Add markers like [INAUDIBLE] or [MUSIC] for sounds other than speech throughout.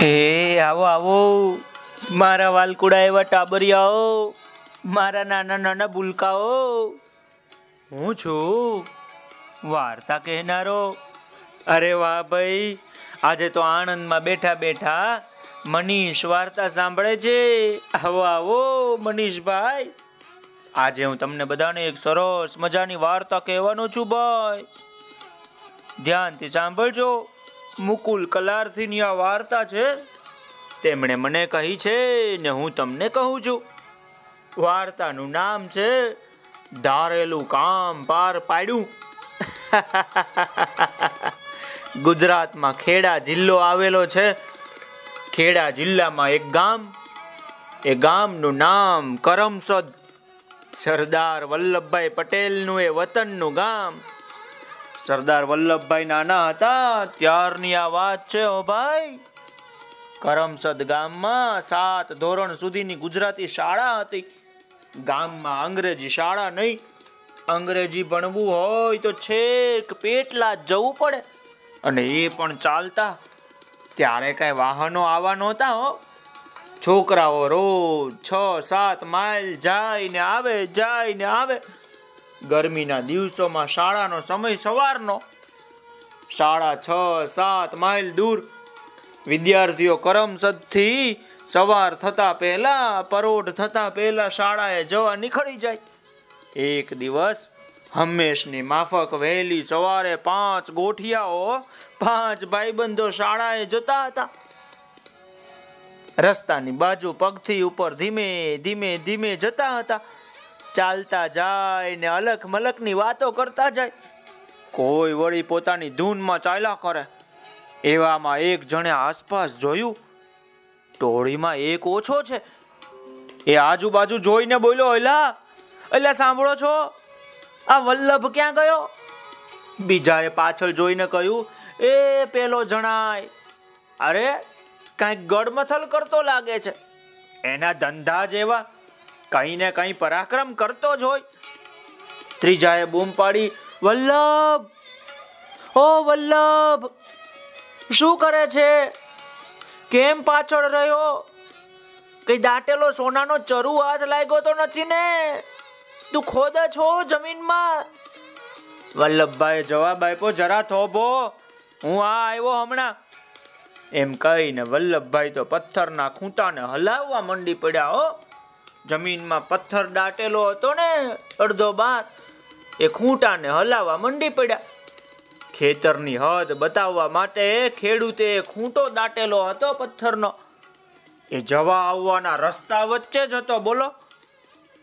એ આવો આવો. મારા વાલકુડા એવા ટાબરિયાઓ, મારા નાના નાના બુલકાઓ. હું છું વાર્તા કહેનારો. અરે વાહ ભાઈ, આજે તો આણંદમાં બેઠા બેઠા મનીષ વાર્તા સાંભળે છે. આવો આવો, મનીષભાઈ. આજે હું તમને બધાને એક સરસ મજાની વાર્તા કહેવાનો છું ભાઈ. ધ્યાનથી સાંભળજો. મુકુલ કલારથીની આ વાર્તા છે, તેમણે મને કહી છે ને હું તમને કહું છું. વાર્તાનું નામ છે, ધારેલું કામ પાર પાડ્યું. [LAUGHS] ગુજરાતમાં ખેડા જિલ્લો આવેલો છે. ખેડા જિલ્લામાં એક ગામ, એ ગામનું નામ કરમસદ. સરદાર વલ્લભભાઈ પટેલનું એ વતનનું ગામ. સરદાર વલ્લભભાઈ નાના હતા, ત્યારની આ વાત છે ઓ ભાઈ. કરમસદ ગામમાં સાત ધોરણ સુધીની ગુજરાતી શાળા હતી. ગામમાં અંગ્રેજી શાળા નહીં. અંગ્રેજી ભણવું હોય તો છેક પેટલા જવું પડે. અને એ પણ ચાલતા. ત્યારે કઈ વાહનો આવા નહોતા હો. છોકરાઓ રોજ છ સાત માઇલ જાય ને આવે જાય ને આવે. ગરમીના દિવસોમાં શાળાનો સમય સવારનો. શાળા છ, સાત માઇલ દૂર. વિદ્યાર્થીઓ કરમસદથી સવાર થતા પહેલા, પરોઢ થતા પહેલા શાળાએ જવા નીકળી જાય. એક દિવસ હંમેશની માફક વહેલી સવારે પાંચ ગોઠિયાઓ, પાંચ ભાઈબંધો શાળાએ જતા હતા. રસ્તાની બાજુ પગથી ઉપર ધીમે ધીમે ધીમે જતા હતા. ચાલતા જાય ને અલગ મલકની વાતો કરતા જાય. કોઈ વળી પોતાની ધૂનમાં ચાલ્યા કરે. એવામાં એક જણે આસપાસ જોયું. ટોળીમાં એક ઓછો છે. એ આજુબાજુ જોઈને બોલ્યો એલા એલા સાંભળો છો? આ વલ્લભ ક્યાં ગયો? બીજાએ પાછળ જોઈને કહ્યું, એ પેલો જણાય. અરે, કાંઈક ગડમથલ કરતો લાગે છે. એના ધંધા જેવા કઈ ને કઈ પરાક્રમ કરતો જ હોય. ત્રીજાએ બૂમ પાડી, વલ્લભ! ઓ વલ્લભ! શું કરે છે? કેમ પાછળ રહ્યો? કઈ દાટેલો સોનાનો ચરુ હાથ લાગ્યો તો નથી ને? તું ખોદે છો જમીનમાં. વલ્લભભાઈ જવાબ આપ્યો, જરા થોભો, હું આ આવ્યો હમણાં. એમ કહીને વલ્લભભાઈ તો પથ્થરના ખૂંટાને હલાવવા મંડી પડ્યા, હો. જમીનમાં પથ્થર દાટેલો હતો ને અડધો બાર, એ ખૂંટાને હલાવવા મંડી પડ્યા. ખેતરની હદ બતાવવા માટે ખેડૂતે ખૂંટો દાટેલો હતો પથ્થરનો. એ જવા આવવાના રસ્તા વચ્ચે જ હતો, બોલો.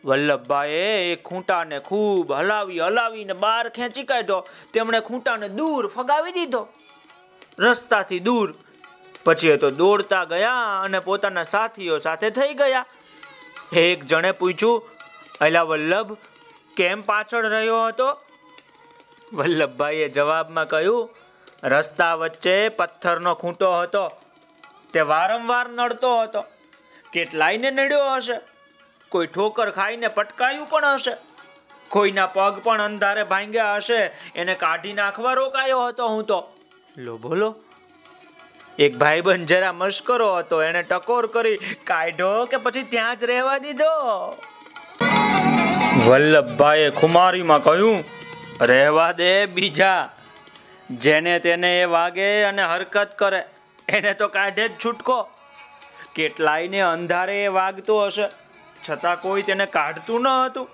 વલ્લભભાઈએ એ ખૂંટાને ખૂબ હલાવી હલાવીને બહાર ખેંચી કાઢ્યો. તેમણે ખૂંટાને દૂર ફગાવી દીધો. રસ્તાથી દૂર. પછી એ તો દોડતા ગયા અને પોતાના સાથીઓ સાથે થઈ ગયા. એક જણે પૂછ્યું, અલા વલ્લભ, કેમ પાછળ રહ્યો હતો? વલ્લભભાઈએ જવાબમાં કહ્યું, રસ્તા વચ્ચે પથ્થરનો ખૂંટો હતો. તે વારંવાર નડતો હતો. કેટલાયને નડ્યો હશે. કોઈ ઠોકર ખાઈને પટકાયું પણ હશે. કોઈના પગ પણ અંધારે ભાંગ્યા હશે. એને કાઢી નાખવા રોકાયો હતો હું તો. લો બોલો એક ભાઈબંધ જરા મશ્કરો હતો એને ટકોર કરી, કાઢો કે પછી ત્યાં જ રહેવા દીધો. વલ્લભભાઈએ ખુમારીમાં કહ્યું, રહેવા દે બીજા, જેને તેને એ વાગે અને હરકત કરે, એને તો કાઢે જ છૂટકો. કેટલાયને અંધારે એ વાગતો હશે, છતાં કોઈ તેને કાઢતું ન હતું.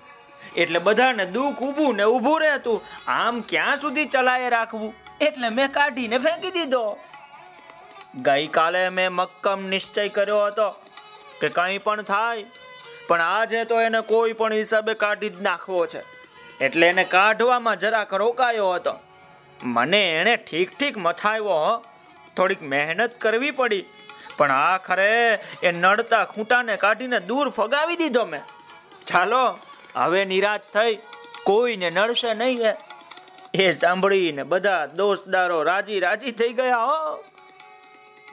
એટલે બધાને દુઃખ ઊભું ને ઊભું રહેતું. આમ ક્યાં સુધી ચલાય રાખવું? એટલે મેં કાઢીને ફેંકી દીધો. ગઈકાલે મેં મક્કમ નિશ્ચય કર્યો હતો કે કંઈ પણ થાય, પણ આજે તો એને કોઈ પણ હિસાબે કાઢી જ નાખવો છે. એટલે એને કાઢવામાં જરાક રોકાયો હતો. મને એણે ઠીક ઠીક મથાવ્યો થોડીક મહેનત કરવી પડી, પણ આખરે એ નડતા ખૂંટાને કાઢીને દૂર ફગાવી દીધો મેં. ચાલો, હવે નિરાશ થઈ કોઈને નડશે નહીં એ. સાંભળીને બધા દોસ્તદારો રાજી રાજી થઈ ગયા, હો.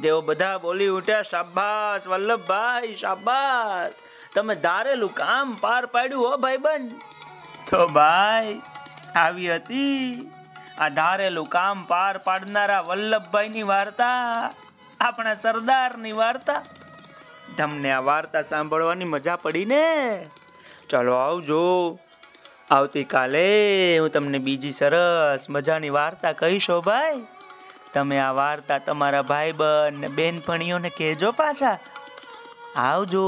તેઓ બધા બોલી ઉઠ્યા શાબાસ વલ્લભભાઈ શાબાસ તમે ધારેલું કામ પાર પાડ્યું હો ભાઈ બંધ તો ભાઈ, આવી હતી. આ ધારેલું કામ પાર પાડનારા વલ્લભભાઈની વાર્તા, આપણા સરદારની વાર્તા. તમને આ વાર્તા સાંભળવાની મજા પડી ને? ચલો આવજો. આવતીકાલે હું તમને બીજી સરસ મજાની વાર્તા કહીશો ભાઈ. તમે આ વાર્તા તમારા ભાઈ બહેન બહેનપણીઓને કહેજો પાછા. આવજો.